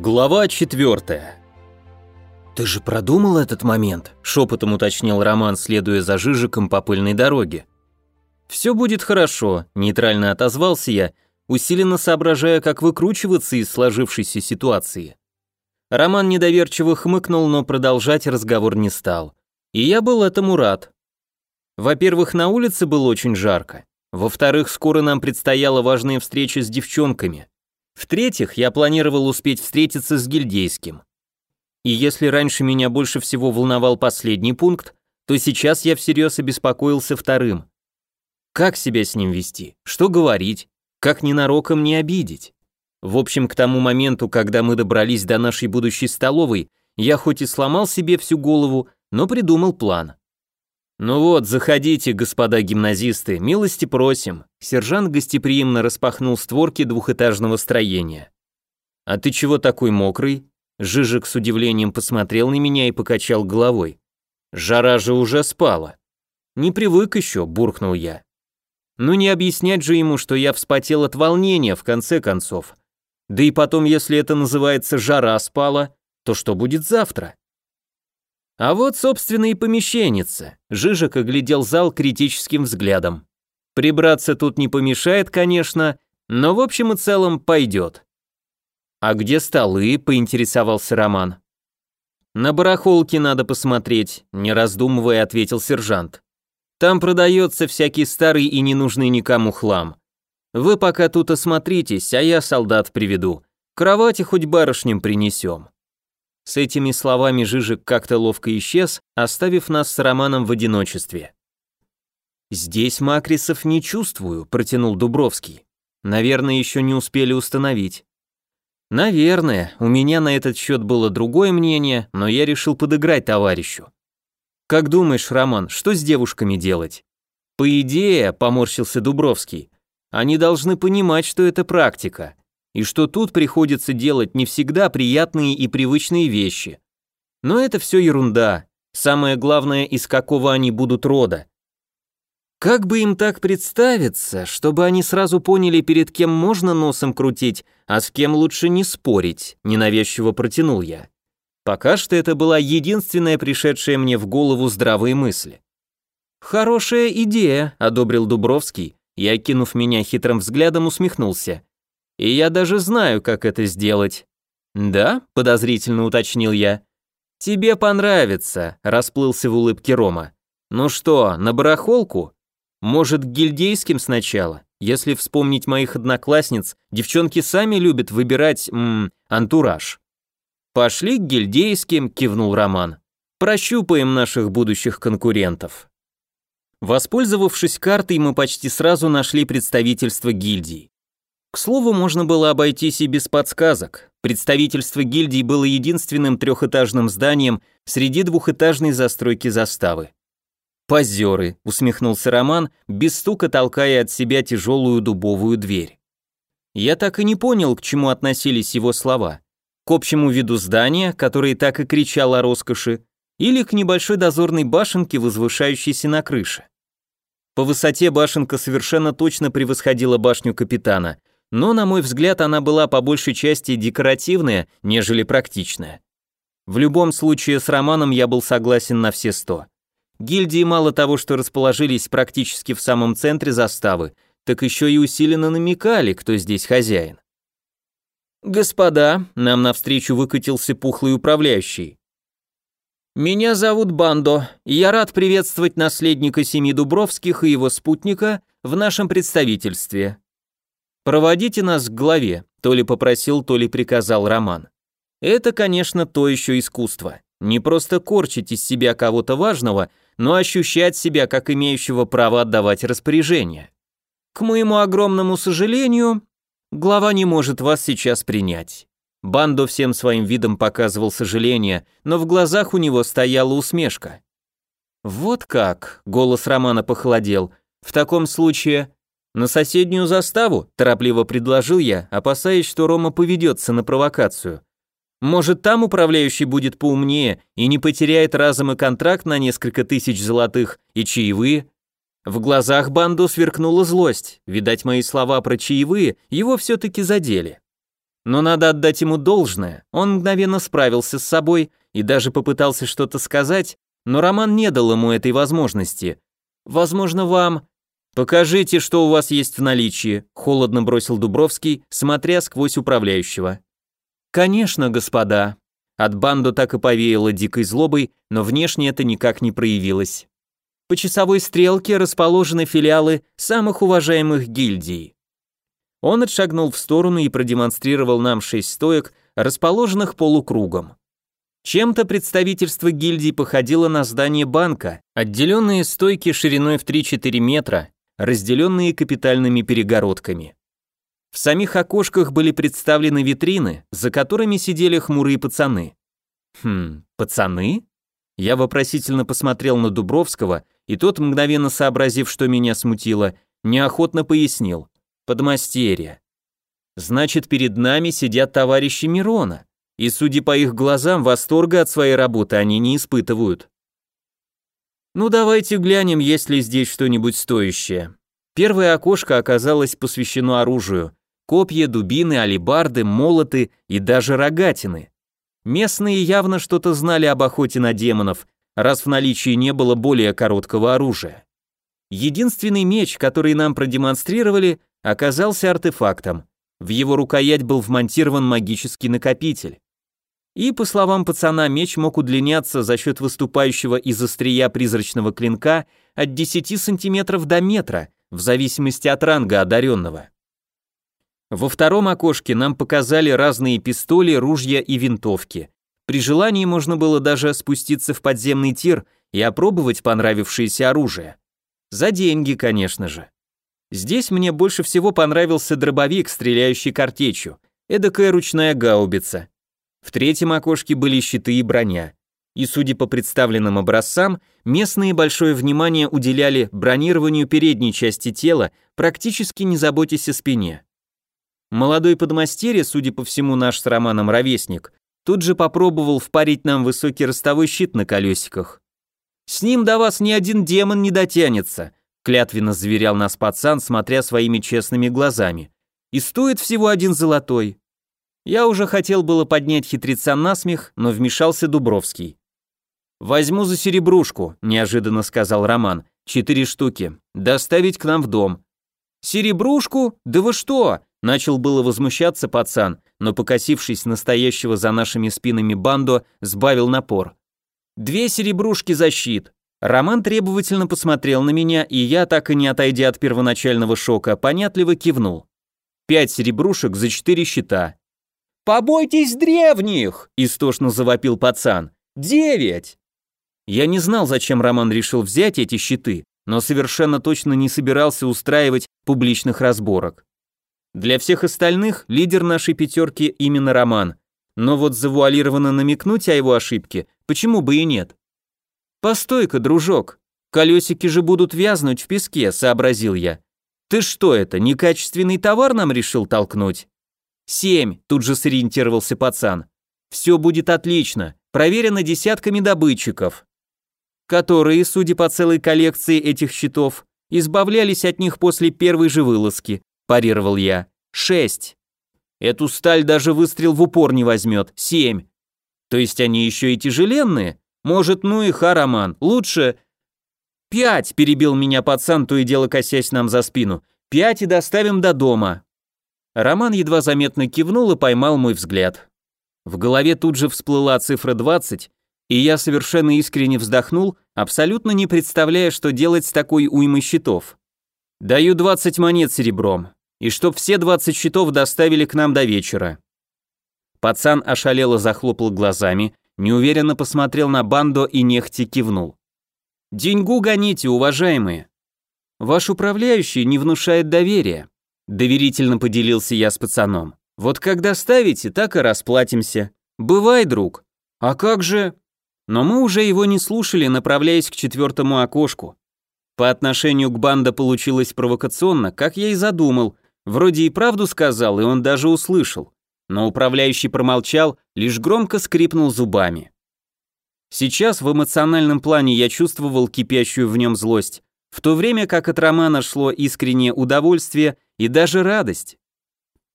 Глава четвертая. «Ты же продумал этот момент?» – шепотом уточнил Роман, следуя за Жижиком по пыльной дороге. «Все будет хорошо», – нейтрально отозвался я, усиленно соображая, как выкручиваться из сложившейся ситуации. Роман недоверчиво хмыкнул, но продолжать разговор не стал. И я был этому рад. Во-первых, на улице было очень жарко. Во-вторых, скоро нам предстояла важная встреча с девчонками. В-третьих, я планировал успеть встретиться с гильдейским. И если раньше меня больше всего волновал последний пункт, то сейчас я всерьез обеспокоился вторым. Как себя с ним вести? Что говорить? Как ненароком не обидеть? В общем, к тому моменту, когда мы добрались до нашей будущей столовой, я хоть и сломал себе всю голову, но придумал план. «Ну вот, заходите, господа гимназисты, милости просим». Сержант гостеприимно распахнул створки двухэтажного строения. «А ты чего такой мокрый?» Жижик с удивлением посмотрел на меня и покачал головой. «Жара же уже спала». «Не привык еще», — буркнул я. «Ну не объяснять же ему, что я вспотел от волнения, в конце концов. Да и потом, если это называется «жара спала», то что будет завтра?» А вот, собственно, и помещенница. Жижик оглядел зал критическим взглядом. Прибраться тут не помешает, конечно, но в общем и целом пойдет. «А где столы?» – поинтересовался Роман. «На барахолке надо посмотреть», – не раздумывая ответил сержант. «Там продается всякий старый и ненужный никому хлам. Вы пока тут осмотритесь, а я солдат приведу. Кровати хоть барышням принесем». С этими словами Жижик как-то ловко исчез, оставив нас с Романом в одиночестве. «Здесь макрисов не чувствую», — протянул Дубровский. «Наверное, еще не успели установить». «Наверное, у меня на этот счет было другое мнение, но я решил подыграть товарищу». «Как думаешь, Роман, что с девушками делать?» «По идее», — поморщился Дубровский, — «они должны понимать, что это практика и что тут приходится делать не всегда приятные и привычные вещи. Но это все ерунда. Самое главное, из какого они будут рода. Как бы им так представиться, чтобы они сразу поняли, перед кем можно носом крутить, а с кем лучше не спорить, ненавязчиво протянул я. Пока что это была единственная пришедшая мне в голову здравая мысль. «Хорошая идея», — одобрил Дубровский и, окинув меня хитрым взглядом, усмехнулся. И я даже знаю, как это сделать. Да? Подозрительно уточнил я. Тебе понравится, расплылся в улыбке Рома. Ну что, на барахолку? Может, к гильдейским сначала? Если вспомнить моих одноклассниц, девчонки сами любят выбирать, м, антураж. Пошли к гильдейским, кивнул Роман. Прощупаем наших будущих конкурентов. Воспользовавшись картой, мы почти сразу нашли представительство гильдии. К слову, можно было обойтись и без подсказок. Представительство гильдии было единственным трехэтажным зданием среди двухэтажной застройки заставы. «Позеры», — усмехнулся Роман, без стука толкая от себя тяжелую дубовую дверь. Я так и не понял, к чему относились его слова. К общему виду здания, который так и кричал о роскоши, или к небольшой дозорной башенке, возвышающейся на крыше. По высоте башенка совершенно точно превосходила башню капитана, но, на мой взгляд, она была по большей части декоративная, нежели практичная. В любом случае, с Романом я был согласен на все сто. Гильдии мало того, что расположились практически в самом центре заставы, так еще и усиленно намекали, кто здесь хозяин. «Господа», — нам навстречу выкатился пухлый управляющий. «Меня зовут Бандо, и я рад приветствовать наследника семьи Дубровских и его спутника в нашем представительстве. «Проводите нас к главе», то ли попросил, то ли приказал Роман. Это, конечно, то еще искусство. Не просто корчить из себя кого-то важного, но ощущать себя как имеющего право отдавать распоряжения. К моему огромному сожалению, глава не может вас сейчас принять. Бандо всем своим видом показывал сожаление, но в глазах у него стояла усмешка. «Вот как», — голос Романа похолодел, — «в таком случае «На соседнюю заставу?» – торопливо предложил я, опасаясь, что Рома поведется на провокацию. «Может, там управляющий будет поумнее и не потеряет разом и контракт на несколько тысяч золотых и чаевые?» В глазах банду сверкнула злость, видать, мои слова про чаевые его все-таки задели. Но надо отдать ему должное, он мгновенно справился с собой и даже попытался что-то сказать, но Роман не дал ему этой возможности. «Возможно, вам...» «Покажите, что у вас есть в наличии», — холодно бросил Дубровский, смотря сквозь управляющего. «Конечно, господа». От банду так и повеяло дикой злобой, но внешне это никак не проявилось. По часовой стрелке расположены филиалы самых уважаемых гильдий. Он отшагнул в сторону и продемонстрировал нам шесть стоек, расположенных полукругом. Чем-то представительство гильдии походило на здание банка, отделенные стойки шириной в 3-4 метра, разделенные капитальными перегородками. В самих окошках были представлены витрины, за которыми сидели хмурые пацаны. Хм, пацаны? Я вопросительно посмотрел на Дубровского, и тот, мгновенно сообразив, что меня смутило, неохотно пояснил. Подмастерье. Значит, перед нами сидят товарищи Мирона, и, судя по их глазам, восторга от своей работы они не испытывают. Ну давайте глянем, есть ли здесь что-нибудь стоящее. Первое окошко оказалось посвящено оружию. Копья, дубины, алебарды, молоты и даже рогатины. Местные явно что-то знали об охоте на демонов, раз в наличии не было более короткого оружия. Единственный меч, который нам продемонстрировали, оказался артефактом. В его рукоять был вмонтирован магический накопитель. И, по словам пацана, меч мог удлиняться за счет выступающего из острия призрачного клинка от 10 сантиметров до метра, в зависимости от ранга одаренного. Во втором окошке нам показали разные пистоли, ружья и винтовки. При желании можно было даже спуститься в подземный тир и опробовать понравившееся оружие. За деньги, конечно же. Здесь мне больше всего понравился дробовик, стреляющий картечью, эдакая ручная гаубица. В третьем окошке были щиты и броня. И, судя по представленным образцам, местные большое внимание уделяли бронированию передней части тела, практически не заботясь о спине. Молодой подмастерье, судя по всему наш с Романом ровесник, тут же попробовал впарить нам высокий ростовой щит на колесиках. «С ним до вас ни один демон не дотянется», клятвенно заверял нас пацан, смотря своими честными глазами. «И стоит всего один золотой». Я уже хотел было поднять хитреца на смех, но вмешался Дубровский. «Возьму за серебрушку», — неожиданно сказал Роман. «Четыре штуки. Доставить к нам в дом». «Серебрушку? Да вы что?» Начал было возмущаться пацан, но, покосившись настоящего за нашими спинами банду, сбавил напор. «Две серебрушки за щит. Роман требовательно посмотрел на меня, и я, так и не отойдя от первоначального шока, понятливо кивнул. Пять серебрушек за четыре щита. «Побойтесь древних!» – истошно завопил пацан. «Девять!» Я не знал, зачем Роман решил взять эти щиты, но совершенно точно не собирался устраивать публичных разборок. Для всех остальных лидер нашей пятерки именно Роман, но вот завуалированно намекнуть о его ошибке, почему бы и нет? «Постой-ка, дружок, колесики же будут вязнуть в песке», — сообразил я. «Ты что это, некачественный товар нам решил толкнуть?» «Семь», — тут же сориентировался пацан. «Все будет отлично, проверено десятками добытчиков, которые, судя по целой коллекции этих щитов, избавлялись от них после первой же вылазки», — парировал я. «Шесть». «Эту сталь даже выстрел в упор не возьмет. Семь». «То есть они еще и тяжеленные?» Может, ну и хараман. Лучше... Пять, перебил меня пацан, то и дело косясь нам за спину. Пять и доставим до дома. Роман едва заметно кивнул и поймал мой взгляд. В голове тут же всплыла цифра 20, и я совершенно искренне вздохнул, абсолютно не представляя, что делать с такой уймой щитов. Даю 20 монет серебром, и чтоб все 20 щитов доставили к нам до вечера. Пацан ошалело захлопал глазами, неуверенно посмотрел на Бандо и нехти кивнул. «Деньгу гоните, уважаемые. Ваш управляющий не внушает доверия», доверительно поделился я с пацаном. «Вот когда ставите, так и расплатимся. Бывай, друг. А как же...» Но мы уже его не слушали, направляясь к четвертому окошку. По отношению к Бандо получилось провокационно, как я и задумал. Вроде и правду сказал, и он даже услышал но управляющий промолчал, лишь громко скрипнул зубами. Сейчас в эмоциональном плане я чувствовал кипящую в нем злость, в то время как от Романа шло искреннее удовольствие и даже радость.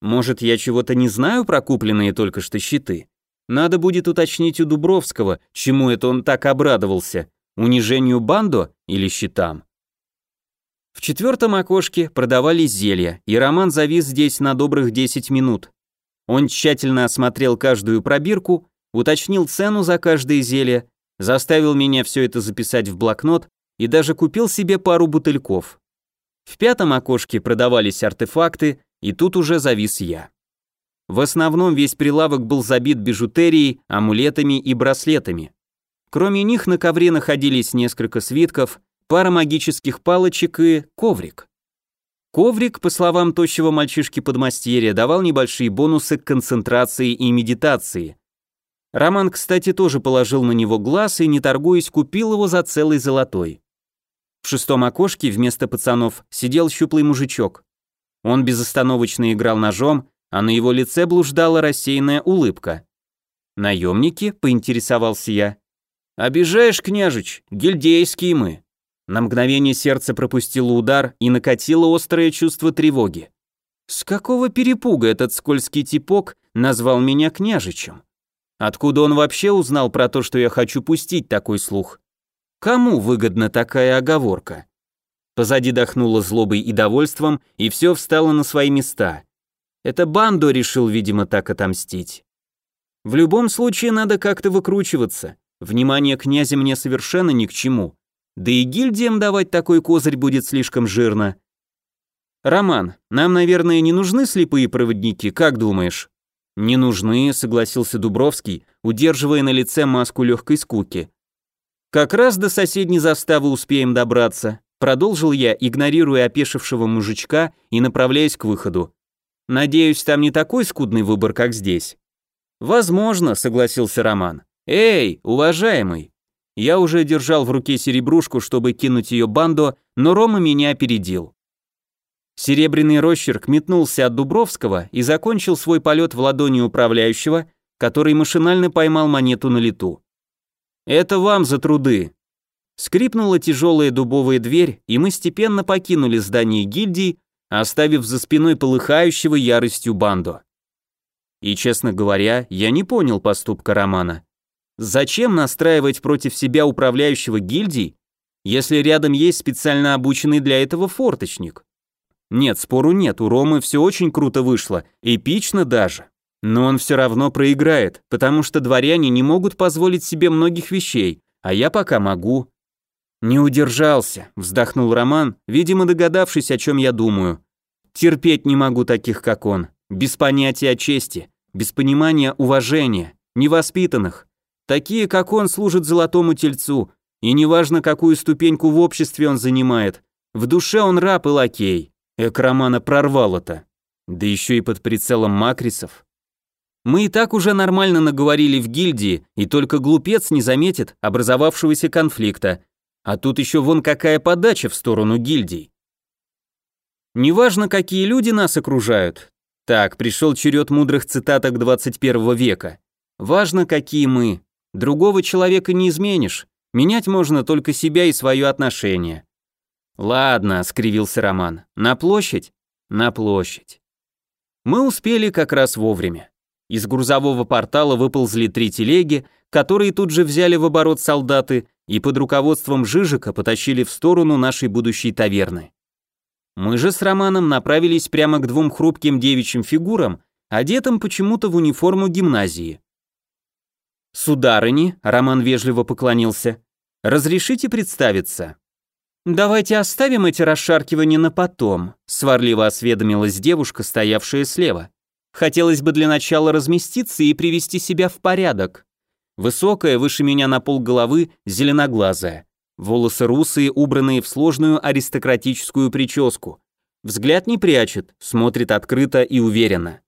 Может, я чего-то не знаю про купленные только что щиты? Надо будет уточнить у Дубровского, чему это он так обрадовался, унижению Бандо или щитам. В четвертом окошке продавались зелья, и Роман завис здесь на добрых 10 минут. Он тщательно осмотрел каждую пробирку, уточнил цену за каждое зелье, заставил меня все это записать в блокнот и даже купил себе пару бутыльков. В пятом окошке продавались артефакты, и тут уже завис я. В основном весь прилавок был забит бижутерией, амулетами и браслетами. Кроме них на ковре находились несколько свитков, пара магических палочек и коврик. Коврик, по словам тощего мальчишки-подмастерья, давал небольшие бонусы к концентрации и медитации. Роман, кстати, тоже положил на него глаз и, не торгуясь, купил его за целый золотой. В шестом окошке вместо пацанов сидел щуплый мужичок. Он безостановочно играл ножом, а на его лице блуждала рассеянная улыбка. «Наемники?» — поинтересовался я. «Обижаешь, княжич, гильдейские мы». На мгновение сердце пропустило удар и накатило острое чувство тревоги. С какого перепуга этот скользкий типок назвал меня княжичем? Откуда он вообще узнал про то, что я хочу пустить такой слух? Кому выгодна такая оговорка? Позади дохнуло злобой и довольством, и все встало на свои места. Это Бандо решил, видимо, так отомстить. В любом случае надо как-то выкручиваться. Внимание князя мне совершенно ни к чему. Да и гильдиям давать такой козырь будет слишком жирно. Роман, нам, наверное, не нужны слепые проводники, как думаешь? Не нужны, согласился Дубровский, удерживая на лице маску легкой скуки. Как раз до соседней заставы успеем добраться, продолжил я, игнорируя опешившего мужичка и направляясь к выходу. Надеюсь, там не такой скудный выбор, как здесь. Возможно, согласился Роман. Эй, уважаемый, я уже держал в руке серебрушку, чтобы кинуть ее банду, но Рома меня опередил. Серебряный росчерк метнулся от Дубровского и закончил свой полет в ладони управляющего, который машинально поймал монету на лету. «Это вам за труды!» Скрипнула тяжелая дубовая дверь, и мы степенно покинули здание гильдии, оставив за спиной полыхающего яростью банду. И, честно говоря, я не понял поступка Романа. Зачем настраивать против себя управляющего гильдий, если рядом есть специально обученный для этого форточник? Нет, спору нет, у Ромы все очень круто вышло, эпично даже. Но он все равно проиграет, потому что дворяне не могут позволить себе многих вещей, а я пока могу. Не удержался, вздохнул Роман, видимо догадавшись, о чем я думаю. Терпеть не могу таких, как он, без понятия о чести, без понимания уважения, невоспитанных, Такие, как он, служат золотому тельцу, и неважно, какую ступеньку в обществе он занимает, в душе он раб и лакей. Экромана прорвал это. Да еще и под прицелом макрисов. Мы и так уже нормально наговорили в гильдии, и только глупец не заметит образовавшегося конфликта. А тут еще вон какая подача в сторону гильдий. Неважно, какие люди нас окружают. Так, пришел черед мудрых цитаток 21 века. Важно, какие мы. Другого человека не изменишь. Менять можно только себя и свое отношение. Ладно, скривился Роман. На площадь? На площадь. Мы успели как раз вовремя. Из грузового портала выползли три телеги, которые тут же взяли в оборот солдаты и под руководством Жижика потащили в сторону нашей будущей таверны. Мы же с Романом направились прямо к двум хрупким девичьим фигурам, одетым почему-то в униформу гимназии. «Сударыни», — Роман вежливо поклонился, — «разрешите представиться?» «Давайте оставим эти расшаркивания на потом», — сварливо осведомилась девушка, стоявшая слева. «Хотелось бы для начала разместиться и привести себя в порядок». Высокая, выше меня на пол головы, зеленоглазая. Волосы русые, убранные в сложную аристократическую прическу. Взгляд не прячет, смотрит открыто и уверенно.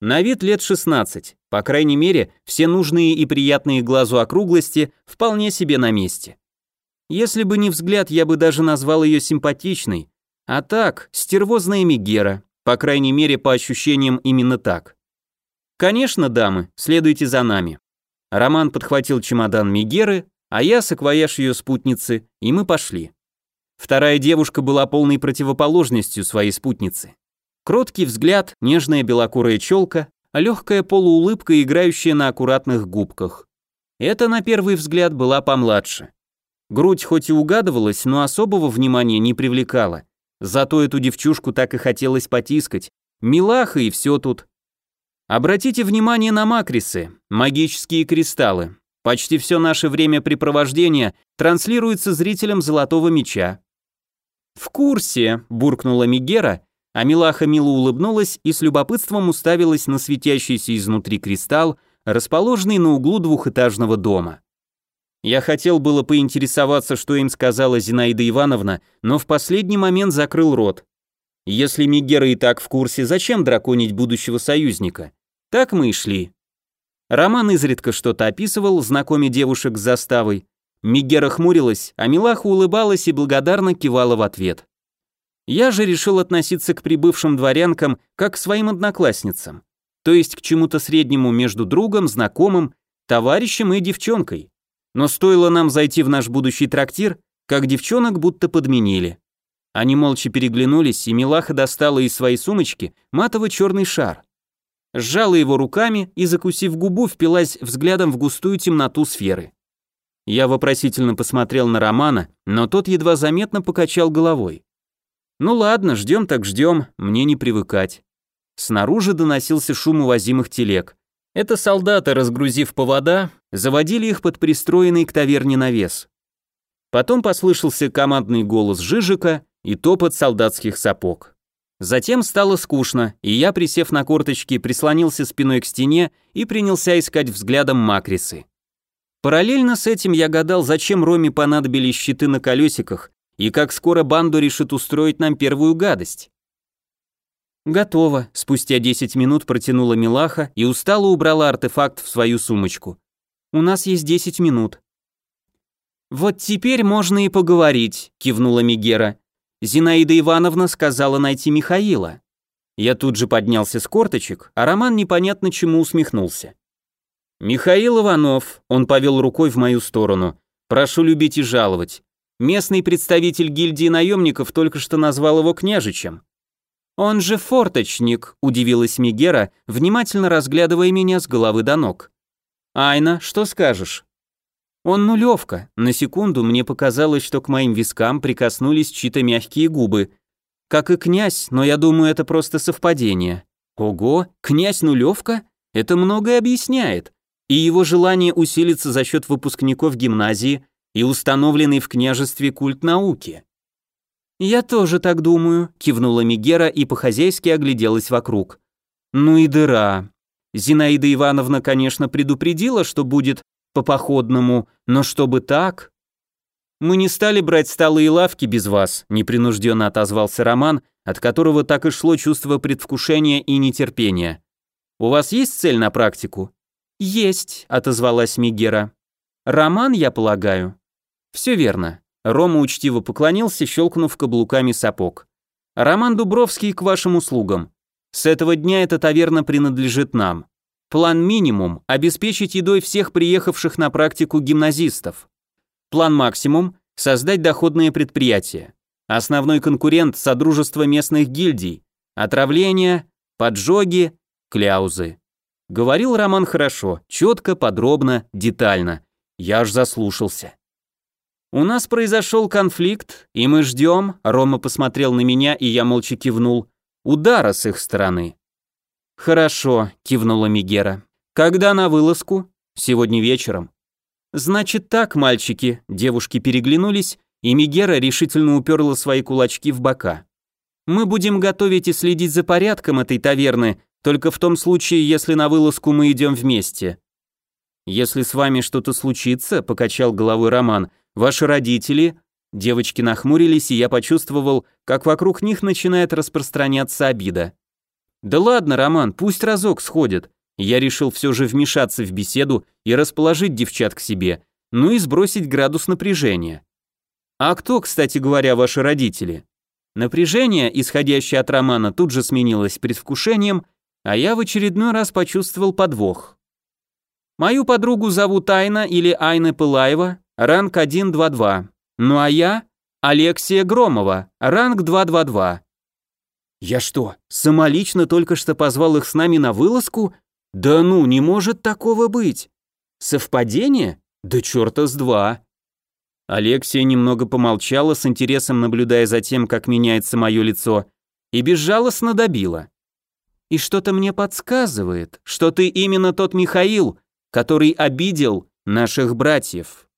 На вид лет 16, по крайней мере, все нужные и приятные глазу округлости вполне себе на месте. Если бы не взгляд, я бы даже назвал ее симпатичной, а так, стервозная Мегера, по крайней мере, по ощущениям именно так. Конечно, дамы, следуйте за нами. Роман подхватил чемодан Мегеры, а я саквояж ее спутницы, и мы пошли. Вторая девушка была полной противоположностью своей спутницы. Кроткий взгляд, нежная белокурая челка, легкая полуулыбка, играющая на аккуратных губках. Это, на первый взгляд, была помладше. Грудь хоть и угадывалась, но особого внимания не привлекала. Зато эту девчушку так и хотелось потискать. Милаха и все тут. Обратите внимание на макрисы, магические кристаллы. Почти все наше времяпрепровождение транслируется зрителям Золотого Меча. «В курсе», – буркнула Мигера, а Милаха мило улыбнулась и с любопытством уставилась на светящийся изнутри кристалл, расположенный на углу двухэтажного дома. Я хотел было поинтересоваться, что им сказала Зинаида Ивановна, но в последний момент закрыл рот. Если Мигера и так в курсе, зачем драконить будущего союзника? Так мы и шли. Роман изредка что-то описывал, знакомя девушек с заставой. Мигера хмурилась, а Милаха улыбалась и благодарно кивала в ответ. Я же решил относиться к прибывшим дворянкам как к своим одноклассницам, то есть к чему-то среднему между другом, знакомым, товарищем и девчонкой. Но стоило нам зайти в наш будущий трактир, как девчонок будто подменили. Они молча переглянулись, и Милаха достала из своей сумочки матово-черный шар сжала его руками и, закусив губу, впилась взглядом в густую темноту сферы. Я вопросительно посмотрел на Романа, но тот едва заметно покачал головой. «Ну ладно, ждем так ждем, мне не привыкать». Снаружи доносился шум увозимых телег. Это солдаты, разгрузив повода, заводили их под пристроенный к таверне навес. Потом послышался командный голос Жижика и топот солдатских сапог. Затем стало скучно, и я, присев на корточки, прислонился спиной к стене и принялся искать взглядом макрисы. Параллельно с этим я гадал, зачем Роме понадобились щиты на колесиках и как скоро банду решит устроить нам первую гадость. «Готово», — спустя 10 минут протянула Милаха и устало убрала артефакт в свою сумочку. «У нас есть 10 минут». «Вот теперь можно и поговорить», — кивнула Мигера. Зинаида Ивановна сказала найти Михаила. Я тут же поднялся с корточек, а Роман непонятно чему усмехнулся. «Михаил Иванов», — он повел рукой в мою сторону, — «прошу любить и жаловать. Местный представитель гильдии наемников только что назвал его княжичем». «Он же форточник», — удивилась Мигера, внимательно разглядывая меня с головы до ног. «Айна, что скажешь?» Он нулевка. На секунду мне показалось, что к моим вискам прикоснулись чьи-то мягкие губы. Как и князь, но я думаю, это просто совпадение. Ого, князь нулевка? Это многое объясняет. И его желание усилиться за счет выпускников гимназии и установленный в княжестве культ науки. «Я тоже так думаю», — кивнула Мигера и по-хозяйски огляделась вокруг. «Ну и дыра. Зинаида Ивановна, конечно, предупредила, что будет по походному, но чтобы так... Мы не стали брать столы и лавки без вас, непринужденно отозвался Роман, от которого так и шло чувство предвкушения и нетерпения. У вас есть цель на практику? Есть, отозвалась Мигера. Роман, я полагаю. Все верно. Рома учтиво поклонился, щелкнув каблуками сапог. Роман Дубровский к вашим услугам. С этого дня эта таверна принадлежит нам. План минимум – обеспечить едой всех приехавших на практику гимназистов. План максимум – создать доходное предприятие. Основной конкурент – Содружество местных гильдий. Отравления, поджоги, кляузы. Говорил Роман хорошо, четко, подробно, детально. Я аж заслушался. У нас произошел конфликт, и мы ждем, Рома посмотрел на меня, и я молча кивнул, удара с их стороны. «Хорошо», — кивнула Мигера. «Когда на вылазку?» «Сегодня вечером». «Значит так, мальчики», — девушки переглянулись, и Мигера решительно уперла свои кулачки в бока. «Мы будем готовить и следить за порядком этой таверны, только в том случае, если на вылазку мы идем вместе». «Если с вами что-то случится», — покачал головой Роман, — «ваши родители...» Девочки нахмурились, и я почувствовал, как вокруг них начинает распространяться обида. Да ладно, Роман, пусть разок сходит. Я решил все же вмешаться в беседу и расположить девчат к себе, ну и сбросить градус напряжения. А кто, кстати говоря, ваши родители? Напряжение, исходящее от Романа, тут же сменилось предвкушением, а я в очередной раз почувствовал подвох. Мою подругу зовут Айна или Айна Пылаева, ранг 122. Ну а я Алексия Громова, ранг 222. Я что, самолично только что позвал их с нами на вылазку? Да ну, не может такого быть. Совпадение? Да черта с два. Алексия немного помолчала, с интересом наблюдая за тем, как меняется мое лицо, и безжалостно добила. «И что-то мне подсказывает, что ты именно тот Михаил, который обидел наших братьев».